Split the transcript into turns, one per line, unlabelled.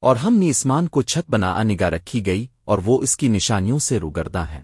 اور ہم نے اسمان کو چھت بنا نگاہ رکھی گئی اور وہ اس کی نشانیوں سے روگردہ ہیں۔